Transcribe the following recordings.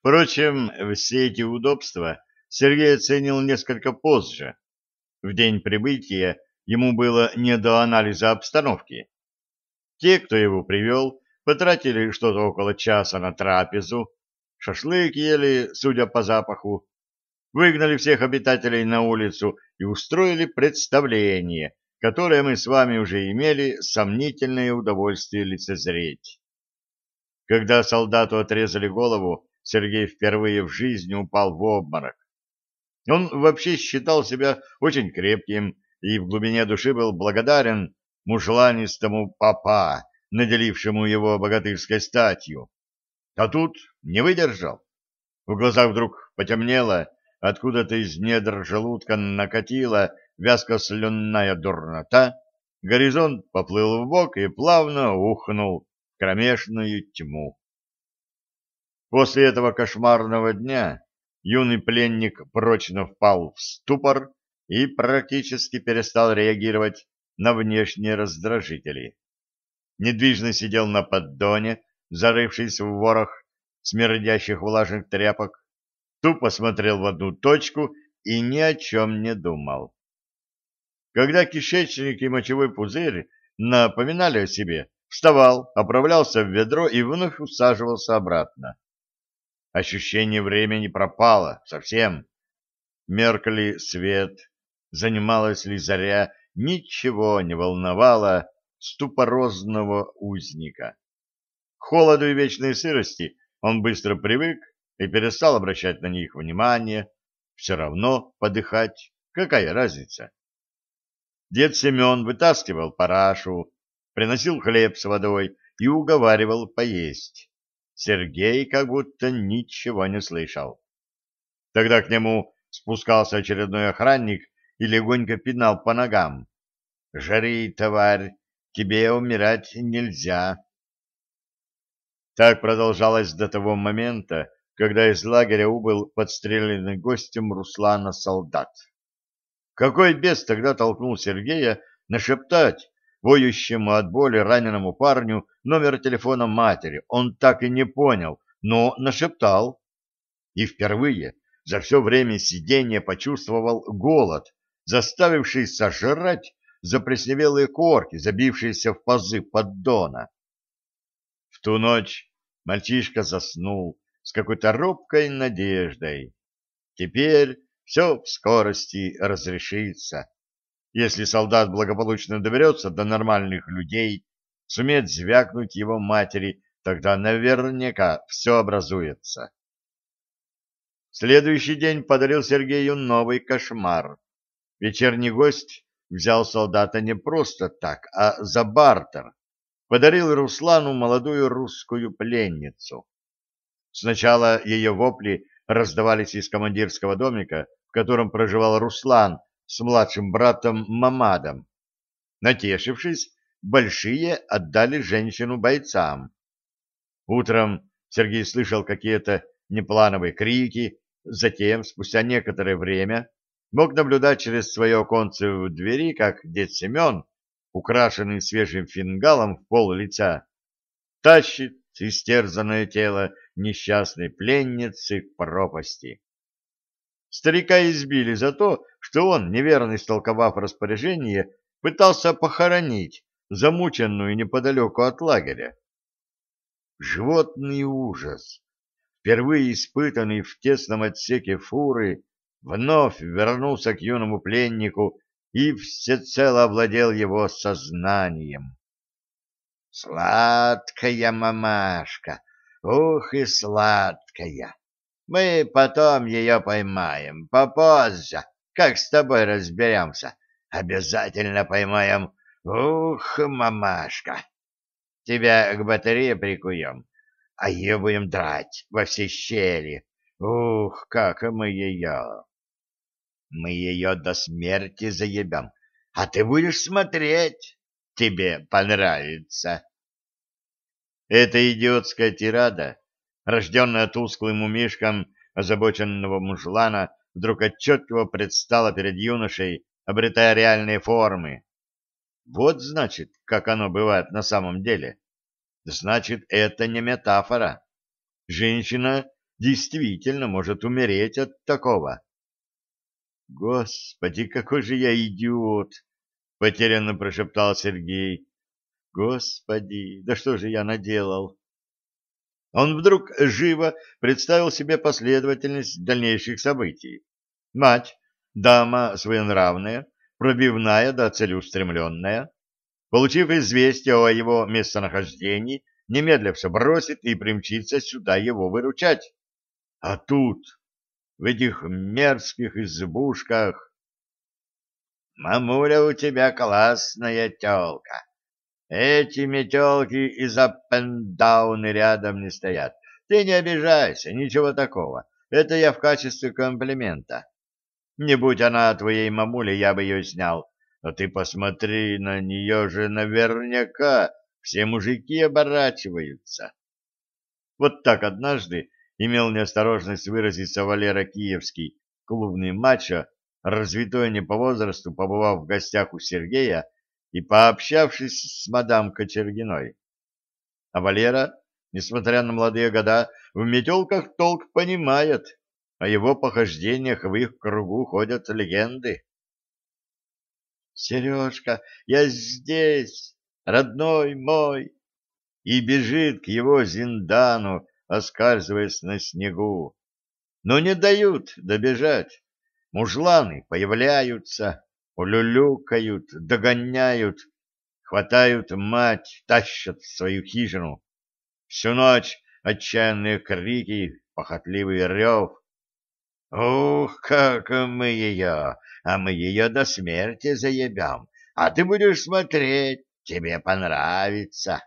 Впрочем, все эти удобства Сергей оценил несколько позже. В день прибытия ему было не до анализа обстановки. Те, кто его привел, потратили что-то около часа на трапезу, шашлык ели, судя по запаху, выгнали всех обитателей на улицу и устроили представление, которое мы с вами уже имели сомнительное удовольствие лицезреть. Когда солдату отрезали голову, Сергей впервые в жизни упал в обморок. Он вообще считал себя очень крепким и в глубине души был благодарен мужланистому папа, наделившему его богатырской статью. А тут не выдержал. В глазах вдруг потемнело, откуда-то из недр желудка накатила вязко-слюнная дурнота, горизонт поплыл в бок и плавно ухнул в кромешную тьму. После этого кошмарного дня юный пленник прочно впал в ступор и практически перестал реагировать на внешние раздражители. Недвижно сидел на поддоне, зарывшись в ворох смердящих влажных тряпок, тупо смотрел в одну точку и ни о чем не думал. Когда кишечник и мочевой пузырь напоминали о себе, вставал, оправлялся в ведро и вновь усаживался обратно. Ощущение времени пропало совсем. Меркли свет, занималась ли заря, ничего не волновало ступорозного узника. К холоду и вечной сырости он быстро привык и перестал обращать на них внимание. Все равно подыхать, какая разница? Дед Семен вытаскивал парашу, приносил хлеб с водой и уговаривал поесть. Сергей как будто ничего не слышал. Тогда к нему спускался очередной охранник и легонько пинал по ногам. «Жари, тварь, тебе умирать нельзя». Так продолжалось до того момента, когда из лагеря убыл подстреленный гостем Руслана солдат. Какой бес тогда толкнул Сергея нашептать воющему от боли раненому парню номер телефона матери. Он так и не понял, но нашептал. И впервые за все время сидения почувствовал голод, заставивший сожрать заплесневелые корки, забившиеся в пазы поддона. В ту ночь мальчишка заснул с какой-то робкой надеждой. Теперь все в скорости разрешится. Если солдат благополучно доберется до нормальных людей, сумеет звякнуть его матери, тогда наверняка все образуется. Следующий день подарил Сергею новый кошмар. Вечерний гость взял солдата не просто так, а за бартер. Подарил Руслану молодую русскую пленницу. Сначала ее вопли раздавались из командирского домика, в котором проживал Руслан, с младшим братом Мамадом. Натешившись, большие отдали женщину бойцам. Утром Сергей слышал какие-то неплановые крики, затем, спустя некоторое время, мог наблюдать через свое оконце в двери, как дед Семен, украшенный свежим фингалом в пол лица, тащит истерзанное тело несчастной пленницы к пропасти. Старика избили за то, что он, неверно истолковав распоряжение, пытался похоронить замученную неподалеку от лагеря. Животный ужас, впервые испытанный в тесном отсеке фуры, вновь вернулся к юному пленнику и всецело овладел его сознанием. «Сладкая мамашка! Ух и сладкая!» Мы потом ее поймаем, попозже, как с тобой разберемся. Обязательно поймаем. Ух, мамашка! Тебя к батарее прикуем, а ее будем драть во все щели. Ух, как мы ее! Мы ее до смерти заебем, а ты будешь смотреть. Тебе понравится. Эта идиотская тирада рожденная тусклым умишком озабоченного мужлана, вдруг отчетливо предстала перед юношей, обретая реальные формы. Вот, значит, как оно бывает на самом деле. Значит, это не метафора. Женщина действительно может умереть от такого. Господи, какой же я идиот! Потерянно прошептал Сергей. Господи, да что же я наделал? Он вдруг живо представил себе последовательность дальнейших событий. Мать, дама своенравная, пробивная да целеустремленная, получив известие о его местонахождении, немедля все бросит и примчится сюда его выручать. А тут, в этих мерзких избушках... «Мамуля, у тебя классная телка. Эти метелки из аппендауны рядом не стоят. Ты не обижайся, ничего такого. Это я в качестве комплимента. Не будь она твоей мамулей, я бы ее снял. Но ты посмотри, на нее же наверняка все мужики оборачиваются. Вот так однажды имел неосторожность выразиться Валера Киевский, клубный мачо, развитой не по возрасту, побывав в гостях у Сергея и пообщавшись с мадам Кочергиной. А Валера, несмотря на молодые года, в метелках толк понимает, о его похождениях в их кругу ходят легенды. «Сережка, я здесь, родной мой!» И бежит к его зиндану, оскальзываясь на снегу. Но не дают добежать. Мужланы появляются, улюлюкают, догоняют, хватают мать, тащат в свою хижину. Всю ночь отчаянные крики, похотливый рев. Ух, как мы ее, а мы ее до смерти заебем, а ты будешь смотреть, тебе понравится.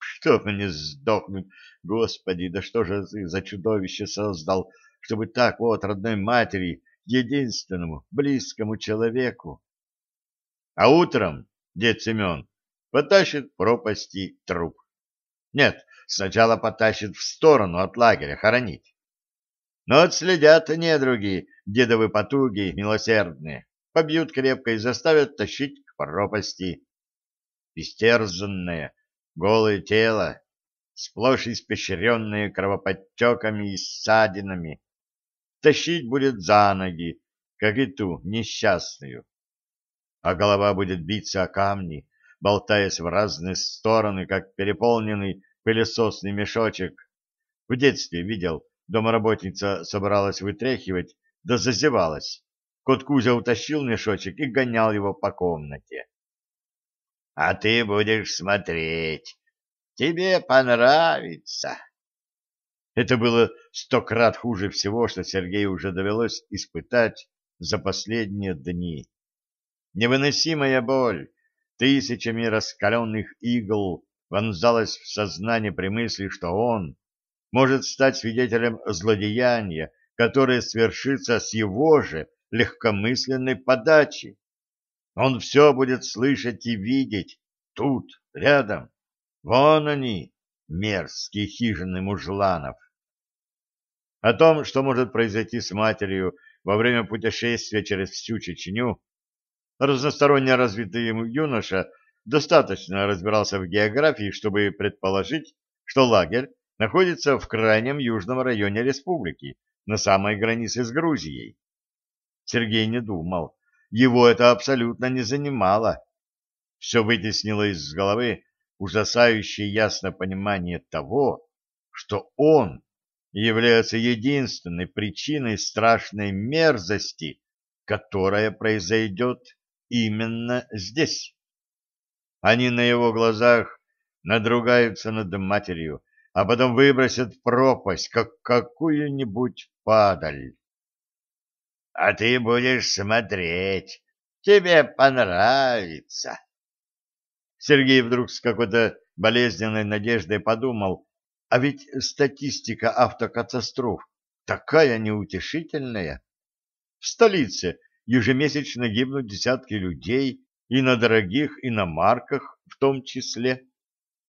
Что мне сдохнуть? Господи, да что же ты за чудовище создал, чтобы так вот родной матери, единственному, близкому человеку? А утром дед Семен потащит пропасти труп. Нет, сначала потащит в сторону от лагеря хоронить. Но отследят недруги, дедовы потуги милосердные, побьют крепко и заставят тащить к пропасти. Истерзанное, голое тело, сплошь испещренное кровоподтеками и ссадинами, тащить будет за ноги, как и ту несчастную. А голова будет биться о камни, болтаясь в разные стороны, как переполненный пылесосный мешочек. В детстве видел, Домоработница собралась вытряхивать, да зазевалась. Кот Кузя утащил мешочек и гонял его по комнате. — А ты будешь смотреть. Тебе понравится. Это было сто крат хуже всего, что Сергею уже довелось испытать за последние дни. Невыносимая боль тысячами раскаленных игл вонзалась в сознание при мысли, что он может стать свидетелем злодеяния, которое свершится с его же легкомысленной подачи. Он все будет слышать и видеть тут, рядом. Вон они, мерзкие хижины мужланов. О том, что может произойти с матерью во время путешествия через всю Чечню, разносторонне развитый юноша достаточно разбирался в географии, чтобы предположить, что лагерь находится в крайнем южном районе республики, на самой границе с Грузией. Сергей не думал, его это абсолютно не занимало. Все вытеснило из головы ужасающее ясное понимание того, что он является единственной причиной страшной мерзости, которая произойдет именно здесь. Они на его глазах надругаются над матерью, а потом выбросят в пропасть, как какую-нибудь падаль. — А ты будешь смотреть, тебе понравится. Сергей вдруг с какой-то болезненной надеждой подумал, а ведь статистика автокатастроф такая неутешительная. В столице ежемесячно гибнут десятки людей, и на дорогих иномарках в том числе.